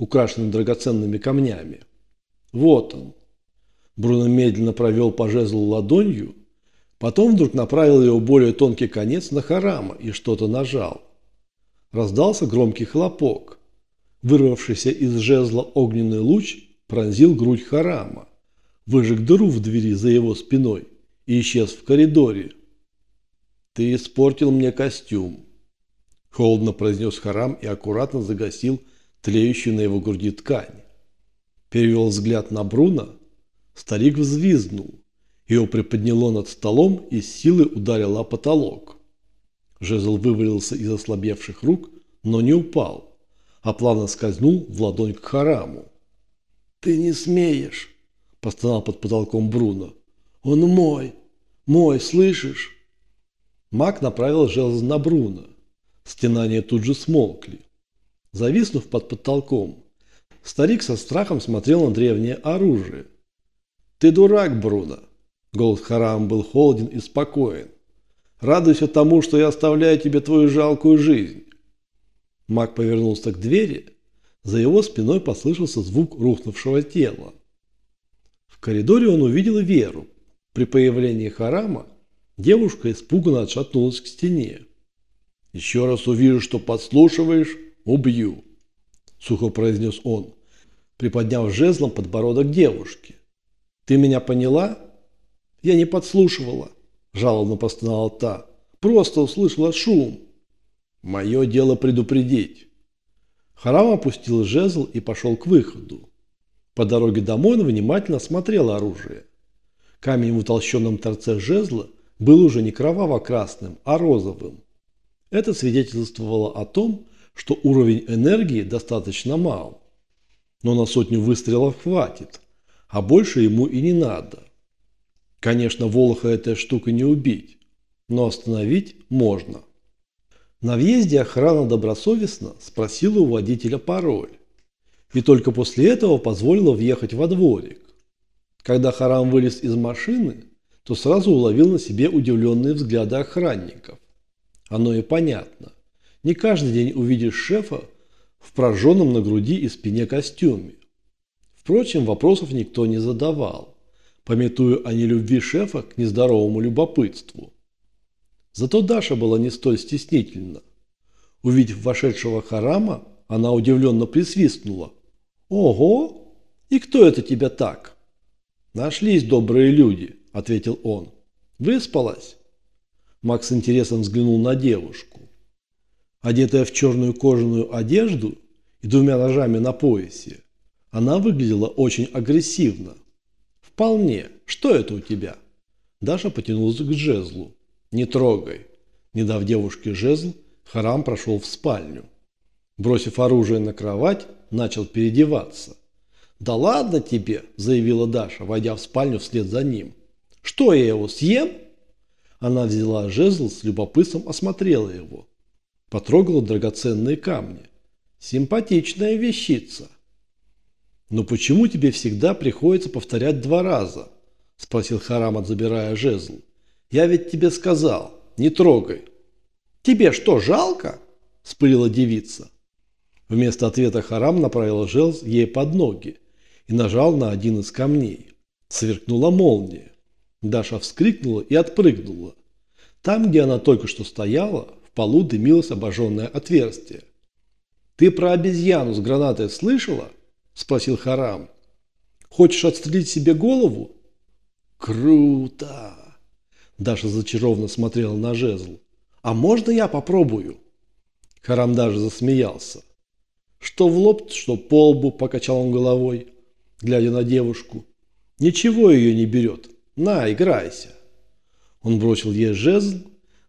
украшенный драгоценными камнями. Вот он. Бруно медленно провел по жезлу ладонью, потом вдруг направил его более тонкий конец на Харама и что-то нажал. Раздался громкий хлопок. Вырвавшийся из жезла огненный луч пронзил грудь Харама, выжег дыру в двери за его спиной и исчез в коридоре. «Ты испортил мне костюм», – холодно произнес Харам и аккуратно загасил тлеющую на его груди ткань. Перевел взгляд на Бруно. Старик взвизгнул. Его приподняло над столом и с силой ударило о потолок. Жезл вывалился из ослабевших рук, но не упал, а плавно скользнул в ладонь к Хараму. «Ты не смеешь!» – постонал под потолком Бруно. «Он мой! Мой, слышишь?» Маг направил жезл на Бруно. Стенания тут же смолкли. Зависнув под потолком, старик со страхом смотрел на древнее оружие. «Ты дурак, Бруно!» Голос Харам был холоден и спокоен. «Радуйся тому, что я оставляю тебе твою жалкую жизнь!» Маг повернулся к двери. За его спиной послышался звук рухнувшего тела. В коридоре он увидел Веру. При появлении Харама девушка испуганно отшатнулась к стене. «Еще раз увижу, что подслушиваешь, убью», – сухо произнес он, приподняв жезлом подбородок девушки. «Ты меня поняла?» «Я не подслушивала», – жалобно простонала та. «Просто услышала шум». «Мое дело предупредить». Харам опустил жезл и пошел к выходу. По дороге домой он внимательно смотрел оружие. Камень в утолщенном торце жезла был уже не кроваво-красным, а розовым. Это свидетельствовало о том, что уровень энергии достаточно мал. Но на сотню выстрелов хватит, а больше ему и не надо. Конечно, Волоха этой штукой не убить, но остановить можно. На въезде охрана добросовестно спросила у водителя пароль. И только после этого позволила въехать во дворик. Когда Харам вылез из машины, то сразу уловил на себе удивленные взгляды охранников. Оно и понятно. Не каждый день увидишь шефа в прожженном на груди и спине костюме. Впрочем, вопросов никто не задавал, пометуя о нелюбви шефа к нездоровому любопытству. Зато Даша была не столь стеснительна. Увидев вошедшего Харама, она удивленно присвистнула. «Ого! И кто это тебя так?» «Нашлись добрые люди», – ответил он. «Выспалась?» Макс интересом взглянул на девушку. Одетая в черную кожаную одежду и двумя ножами на поясе, она выглядела очень агрессивно. «Вполне. Что это у тебя?» Даша потянулась к жезлу. «Не трогай». Не дав девушке жезл, Харам прошел в спальню. Бросив оружие на кровать, начал переодеваться. «Да ладно тебе», – заявила Даша, войдя в спальню вслед за ним. «Что я его съем?» Она взяла жезл, с любопытством осмотрела его. Потрогала драгоценные камни. «Симпатичная вещица». «Но почему тебе всегда приходится повторять два раза?» – спросил Харамат, забирая жезл. «Я ведь тебе сказал, не трогай». «Тебе что, жалко?» – спылила девица. Вместо ответа Харам направил жезл ей под ноги и нажал на один из камней. Сверкнула молния. Даша вскрикнула и отпрыгнула. Там, где она только что стояла, в полу дымилось обожженное отверстие. «Ты про обезьяну с гранатой слышала?» – спросил Харам. «Хочешь отстрелить себе голову?» «Круто!» Даша зачарованно смотрела на жезл. «А можно я попробую?» Харам даже засмеялся. Что в лоб, что по лбу, покачал он головой глядя на девушку. «Ничего ее не берет. На, играйся». Он бросил ей жезл.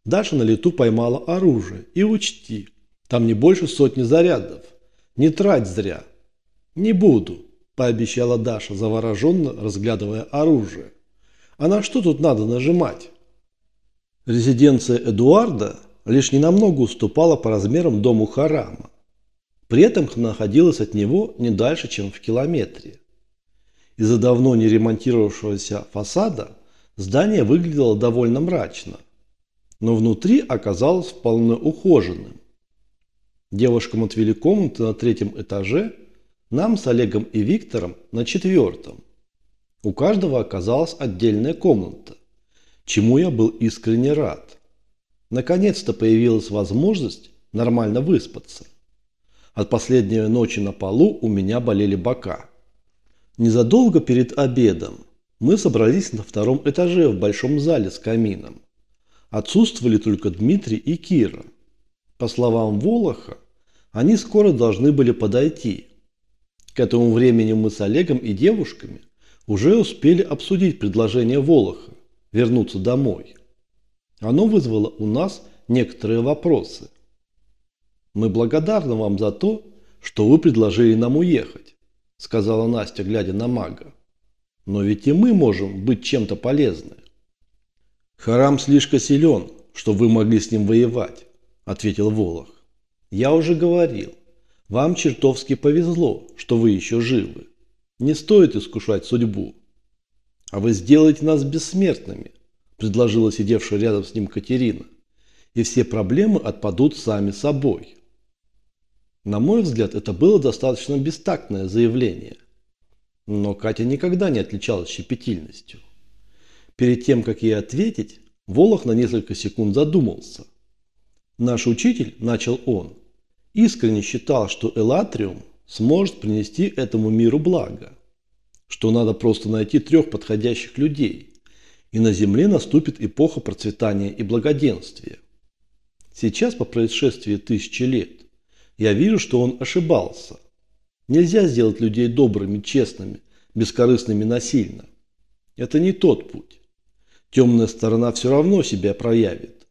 Даша на лету поймала оружие. И учти, там не больше сотни зарядов. Не трать зря. «Не буду», – пообещала Даша, завороженно разглядывая оружие. «А на что тут надо нажимать?» Резиденция Эдуарда лишь ненамного уступала по размерам дому Харама. При этом находилась от него не дальше, чем в километре. Из-за давно не ремонтировавшегося фасада здание выглядело довольно мрачно, но внутри оказалось вполне ухоженным. Девушкам отвели комнаты на третьем этаже Нам с Олегом и Виктором на четвертом. У каждого оказалась отдельная комната, чему я был искренне рад. Наконец-то появилась возможность нормально выспаться. От последней ночи на полу у меня болели бока. Незадолго перед обедом мы собрались на втором этаже в большом зале с камином. Отсутствовали только Дмитрий и Кира. По словам Волоха, они скоро должны были подойти. К этому времени мы с Олегом и девушками уже успели обсудить предложение Волоха вернуться домой. Оно вызвало у нас некоторые вопросы – мы благодарны вам за то, что вы предложили нам уехать, сказала Настя, глядя на мага. Но ведь и мы можем быть чем-то полезны. Харам слишком силен, что вы могли с ним воевать, ответил Волох. Я уже говорил, вам чертовски повезло, что вы еще живы. Не стоит искушать судьбу. А вы сделаете нас бессмертными, предложила сидевшая рядом с ним Катерина. И все проблемы отпадут сами собой. На мой взгляд, это было достаточно бестактное заявление. Но Катя никогда не отличалась щепетильностью. Перед тем, как ей ответить, Волох на несколько секунд задумался. Наш учитель, начал он, искренне считал, что Элатриум сможет принести этому миру благо. Что надо просто найти трех подходящих людей, и на Земле наступит эпоха процветания и благоденствия. Сейчас, по происшествии тысячи лет, я вижу, что он ошибался. Нельзя сделать людей добрыми, честными, бескорыстными насильно. Это не тот путь. Темная сторона все равно себя проявит.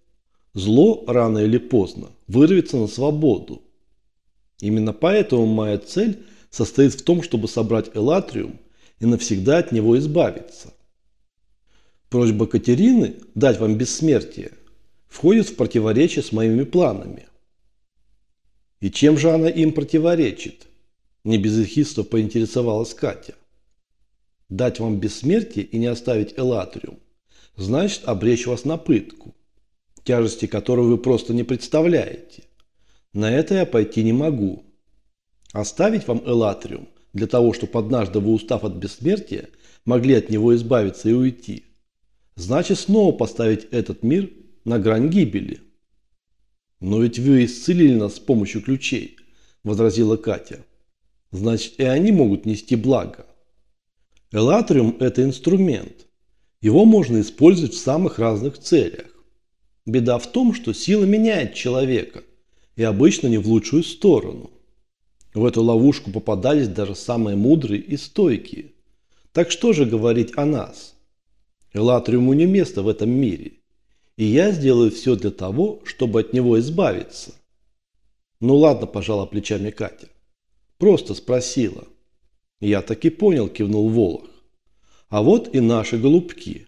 Зло рано или поздно вырвется на свободу. Именно поэтому моя цель состоит в том, чтобы собрать Элатриум и навсегда от него избавиться. Просьба Катерины дать вам бессмертие входит в противоречие с моими планами. И чем же она им противоречит? Не без поинтересовалась Катя. Дать вам бессмертие и не оставить Элатриум значит обречь вас на пытку, тяжести которой вы просто не представляете. На это я пойти не могу. Оставить вам Элатриум для того, чтобы однажды вы, устав от бессмертия, могли от него избавиться и уйти, значит снова поставить этот мир на грань гибели. «Но ведь вы исцелили нас с помощью ключей», – возразила Катя. «Значит, и они могут нести благо». Элатриум – это инструмент. Его можно использовать в самых разных целях. Беда в том, что сила меняет человека, и обычно не в лучшую сторону. В эту ловушку попадались даже самые мудрые и стойкие. Так что же говорить о нас? Элатриуму не место в этом мире и я сделаю все для того, чтобы от него избавиться. Ну ладно, пожала плечами Катя. Просто спросила. Я так и понял, кивнул Волох. А вот и наши голубки.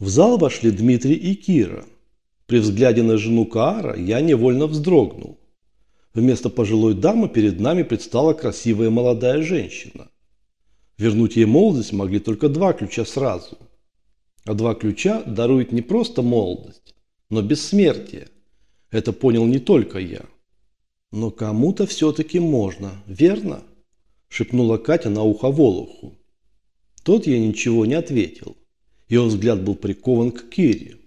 В зал вошли Дмитрий и Кира. При взгляде на жену Каара я невольно вздрогнул. Вместо пожилой дамы перед нами предстала красивая молодая женщина. Вернуть ей молодость могли только два ключа сразу – а два ключа даруют не просто молодость, но бессмертие. Это понял не только я. Но кому-то все-таки можно, верно? Шепнула Катя на ухо Волоху. Тот ей ничего не ответил. Ее взгляд был прикован к Кире.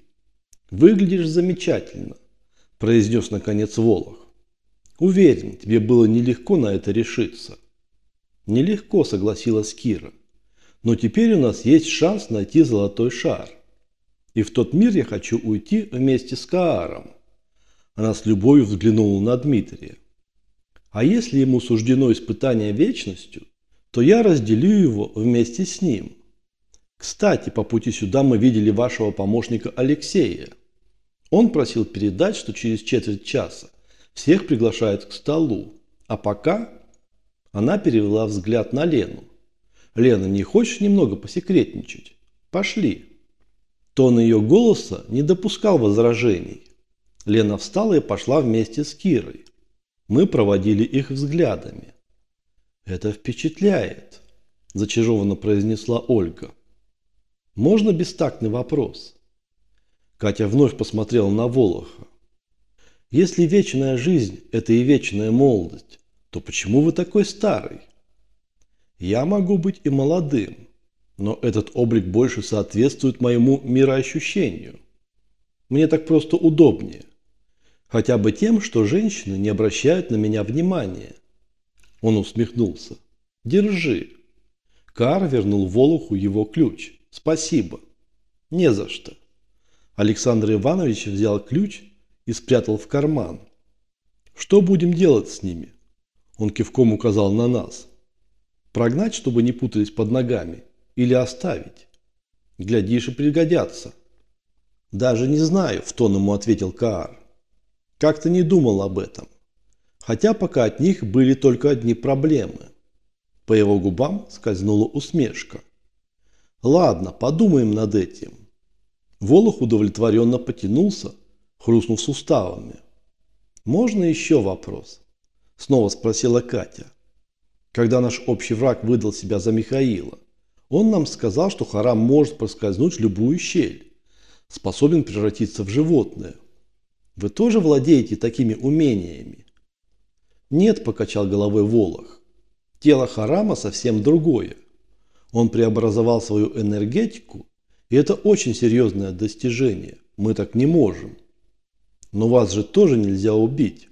«Выглядишь замечательно», – произнес наконец Волох. «Уверен, тебе было нелегко на это решиться». «Нелегко», – согласилась Кира. Но теперь у нас есть шанс найти золотой шар. И в тот мир я хочу уйти вместе с Кааром. Она с любовью взглянула на Дмитрия. А если ему суждено испытание вечностью, то я разделю его вместе с ним. Кстати, по пути сюда мы видели вашего помощника Алексея. Он просил передать, что через четверть часа всех приглашают к столу. А пока она перевела взгляд на Лену. «Лена, не хочешь немного посекретничать? Пошли». Тон ее голоса не допускал возражений. Лена встала и пошла вместе с Кирой. Мы проводили их взглядами. «Это впечатляет», – зачарованно произнесла Ольга. «Можно бестактный вопрос?» Катя вновь посмотрела на Волоха. «Если вечная жизнь – это и вечная молодость, то почему вы такой старый? Я могу быть и молодым, но этот облик больше соответствует моему мироощущению. Мне так просто удобнее. Хотя бы тем, что женщины не обращают на меня внимания. Он усмехнулся. Держи. Кар вернул Волоху его ключ. Спасибо. Не за что. Александр Иванович взял ключ и спрятал в карман. Что будем делать с ними? Он кивком указал на нас. Прогнать, чтобы не путались под ногами, или оставить? Глядишь и пригодятся. Даже не знаю, в тон ему ответил Каар. Как-то не думал об этом. Хотя пока от них были только одни проблемы. По его губам скользнула усмешка. Ладно, подумаем над этим. Волох удовлетворенно потянулся, хрустнув суставами. «Можно еще вопрос?» Снова спросила Катя. Когда наш общий враг выдал себя за Михаила, он нам сказал, что Харам может проскользнуть в любую щель, способен превратиться в животное. Вы тоже владеете такими умениями? Нет, покачал головой Волох. Тело Харама совсем другое. Он преобразовал свою энергетику, и это очень серьезное достижение. Мы так не можем. Но вас же тоже нельзя убить.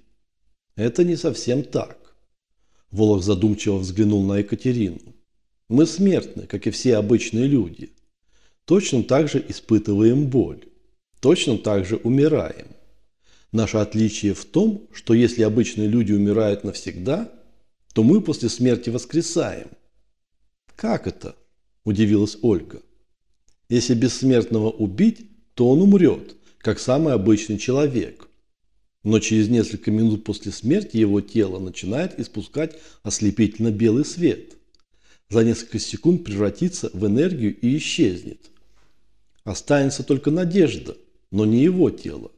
Это не совсем так. Волох задумчиво взглянул на Екатерину. Мы смертны, как и все обычные люди. Точно так же испытываем боль. Точно так же умираем. Наше отличие в том, что если обычные люди умирают навсегда, то мы после смерти воскресаем. Как это? Удивилась Ольга. Если бессмертного убить, то он умрет, как самый обычный человек. Но через несколько минут после смерти его тело начинает испускать ослепительно белый свет. За несколько секунд превратится в энергию и исчезнет. Останется только надежда, но не его тело.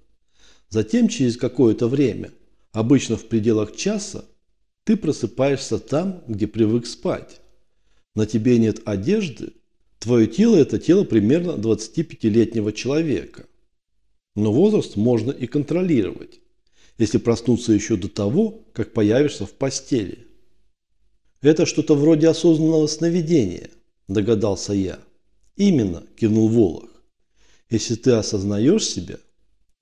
Затем через какое-то время, обычно в пределах часа, ты просыпаешься там, где привык спать. На тебе нет одежды, твое тело – это тело примерно 25-летнего человека. Но возраст можно и контролировать если проснуться еще до того, как появишься в постели. Это что-то вроде осознанного сновидения, догадался я. Именно, кивнул Волох. Если ты осознаешь себя,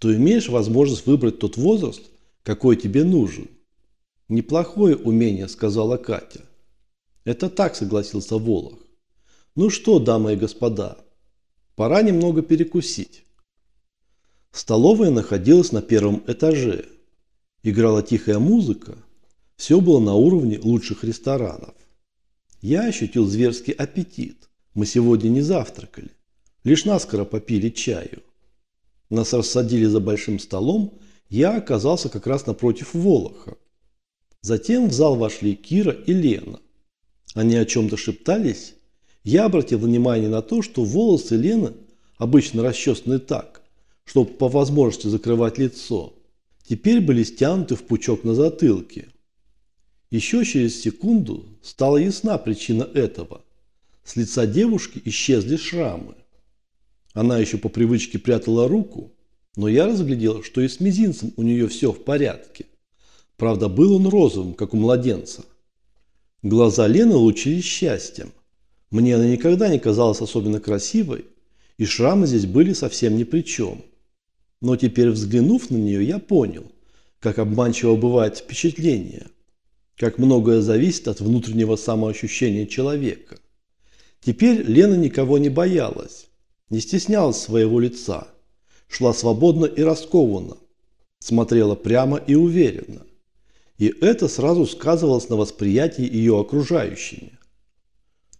то имеешь возможность выбрать тот возраст, какой тебе нужен. Неплохое умение, сказала Катя. Это так, согласился Волох. Ну что, дамы и господа, пора немного перекусить. Столовая находилась на первом этаже, Играла тихая музыка. Все было на уровне лучших ресторанов. Я ощутил зверский аппетит. Мы сегодня не завтракали. Лишь наскоро попили чаю. Нас рассадили за большим столом. Я оказался как раз напротив Волоха. Затем в зал вошли Кира и Лена. Они о чем-то шептались. Я обратил внимание на то, что волосы Лены обычно расчесаны так, чтобы по возможности закрывать лицо теперь были стянуты в пучок на затылке. Еще через секунду стала ясна причина этого. С лица девушки исчезли шрамы. Она еще по привычке прятала руку, но я разглядел, что и с мизинцем у нее все в порядке. Правда, был он розовым, как у младенца. Глаза Лены лучились счастьем. Мне она никогда не казалась особенно красивой, и шрамы здесь были совсем ни при чем. Но теперь, взглянув на нее, я понял, как обманчиво бывает впечатление, как многое зависит от внутреннего самоощущения человека. Теперь Лена никого не боялась, не стеснялась своего лица, шла свободно и раскованно, смотрела прямо и уверенно. И это сразу сказывалось на восприятии ее окружающими.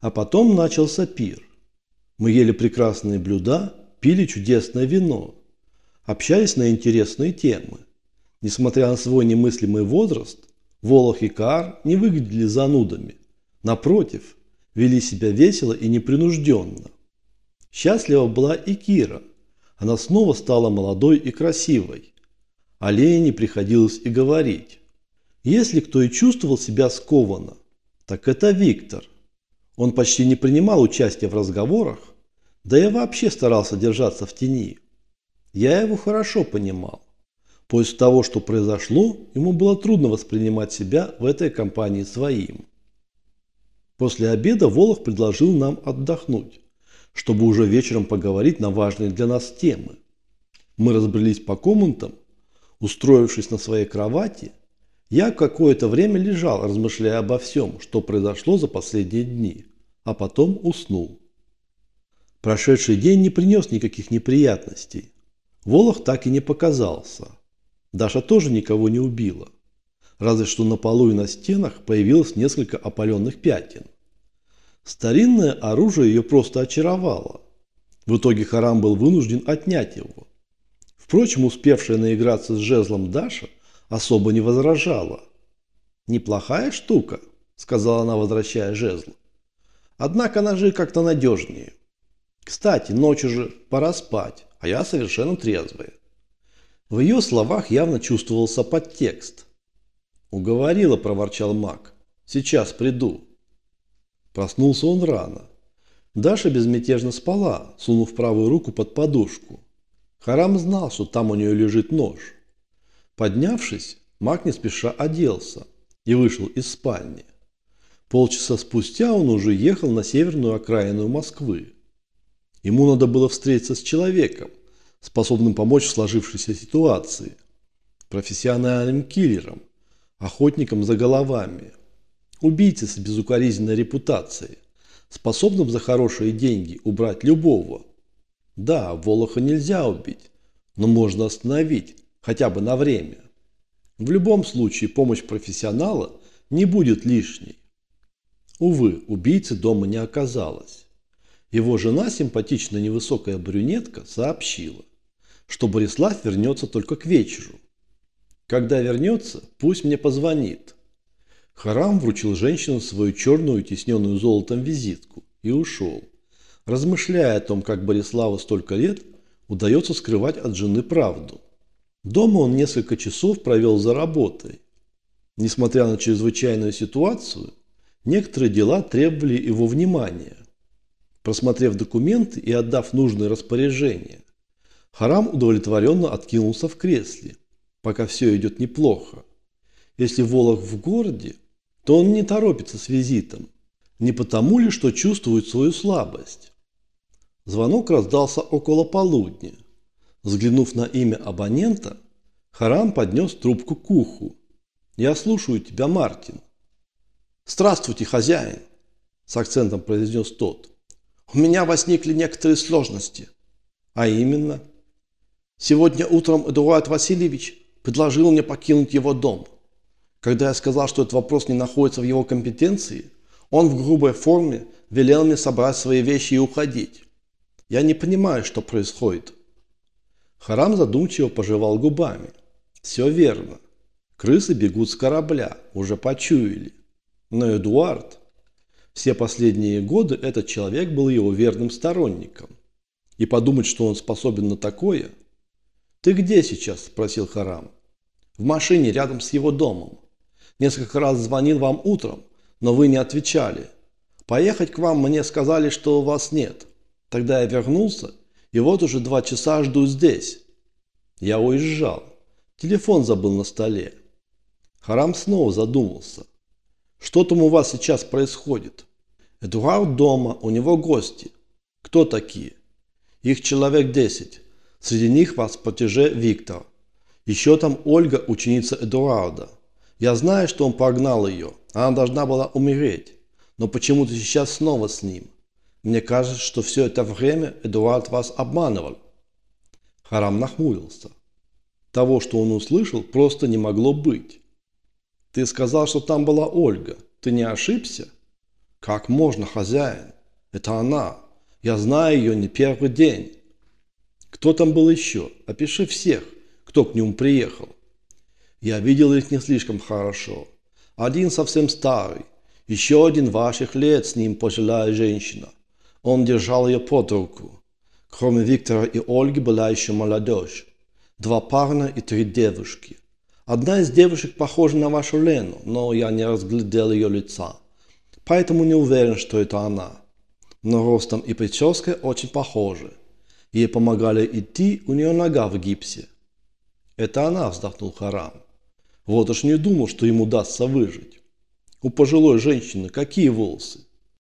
А потом начался пир. Мы ели прекрасные блюда, пили чудесное вино – общались на интересные темы. Несмотря на свой немыслимый возраст, Волох и Каар не выглядели занудами. Напротив, вели себя весело и непринужденно. Счастлива была и Кира. Она снова стала молодой и красивой. О Лене приходилось и говорить. Если кто и чувствовал себя скованно, так это Виктор. Он почти не принимал участия в разговорах, да и вообще старался держаться в тени. Я его хорошо понимал. После того, что произошло, ему было трудно воспринимать себя в этой компании своим. После обеда Волох предложил нам отдохнуть, чтобы уже вечером поговорить на важные для нас темы. Мы разбрелись по комнатам, устроившись на своей кровати. Я какое-то время лежал, размышляя обо всем, что произошло за последние дни, а потом уснул. Прошедший день не принес никаких неприятностей. Волох так и не показался. Даша тоже никого не убила. Разве что на полу и на стенах появилось несколько опаленных пятен. Старинное оружие ее просто очаровало. В итоге Харам был вынужден отнять его. Впрочем, успевшая наиграться с жезлом Даша особо не возражала. «Неплохая штука», – сказала она, возвращая жезл. «Однако ножи как-то надежнее. Кстати, ночью же пора спать, а я совершенно трезвая». В ее словах явно чувствовался подтекст. «Уговорила», – проворчал маг. «Сейчас приду». Проснулся он рано. Даша безмятежно спала, сунув правую руку под подушку. Харам знал, что там у нее лежит нож. Поднявшись, маг не спеша оделся и вышел из спальни. Полчаса спустя он уже ехал на северную окраину Москвы. Ему надо было встретиться с человеком, способным помочь в сложившейся ситуации. Профессиональным киллером, охотником за головами – Убийца с безукоризненной репутацией, способным за хорошие деньги убрать любого. Да, Волоха нельзя убить, но можно остановить, хотя бы на время. В любом случае помощь профессионала не будет лишней. Увы, убийцы дома не оказалось. Его жена, симпатичная невысокая брюнетка, сообщила, что Борислав вернется только к вечеру. Когда вернется, пусть мне позвонит. Харам вручил женщину свою черную, тисненную золотом визитку и ушел, размышляя о том, как Бориславу столько лет удается скрывать от жены правду. Дома он несколько часов провел за работой. Несмотря на чрезвычайную ситуацию, некоторые дела требовали его внимания. Просмотрев документы и отдав нужные распоряжения, Харам удовлетворенно откинулся в кресле, пока все идет неплохо. Если Волох в городе, то он не торопится с визитом. Не потому ли, что чувствует свою слабость? Звонок раздался около полудня. Взглянув на имя абонента, Харам поднес трубку к уху. «Я слушаю тебя, Мартин». «Здравствуйте, хозяин», – с акцентом произнес тот. «У меня возникли некоторые сложности». «А именно?» «Сегодня утром Эдуард Васильевич предложил мне покинуть его дом. Когда я сказал, что этот вопрос не находится в его компетенции, он в грубой форме велел мне собрать свои вещи и уходить. Я не понимаю, что происходит. Харам задумчиво пожевал губами. Все верно. Крысы бегут с корабля, уже почуяли. Но Эдуард... Все последние годы этот человек был его верным сторонником. И подумать, что он способен на такое... «Ты где сейчас?» – спросил Харам. «В машине рядом с его домом. Несколько раз звонил вам утром, но вы не отвечали. Поехать к вам мне сказали, что у вас нет. Тогда я вернулся, и вот уже два часа жду здесь. Я уезжал. Телефон забыл на столе. Харам снова задумался. Что там у вас сейчас происходит? Эдуард дома, у него гости. Кто такие? Их человек десять. Среди них вас потеже Виктор. Еще там Ольга, ученица Эдуарда. Я знаю, что он погнал ее. Она должна была умереть. Но почему-то сейчас снова с ним. Мне кажется, что все это время Эдуард вас обманывал. Харам нахмурился. Того, что он услышал, просто не могло быть. Ты сказал, что там была Ольга. Ты не ошибся? Как можно, хозяин? Это она. Я знаю ее не первый день. Кто там был еще? Опиши всех, кто к нему приехал. Я видел их не слишком хорошо. Один совсем старый, еще один ваших лет с ним пожилая женщина. Он держал ее под руку. Кроме Виктора и Ольги была еще молодежь. Два парня и три девушки. Одна из девушек похожа на вашу Лену, но я не разглядел ее лица. Поэтому не уверен, что это она. Но ростом и прической очень похожи. Ей помогали идти, у нее нога в гипсе. Это она, вздохнул Харам. Вот уж не думал, что ему удастся выжить. У пожилой женщины какие волосы?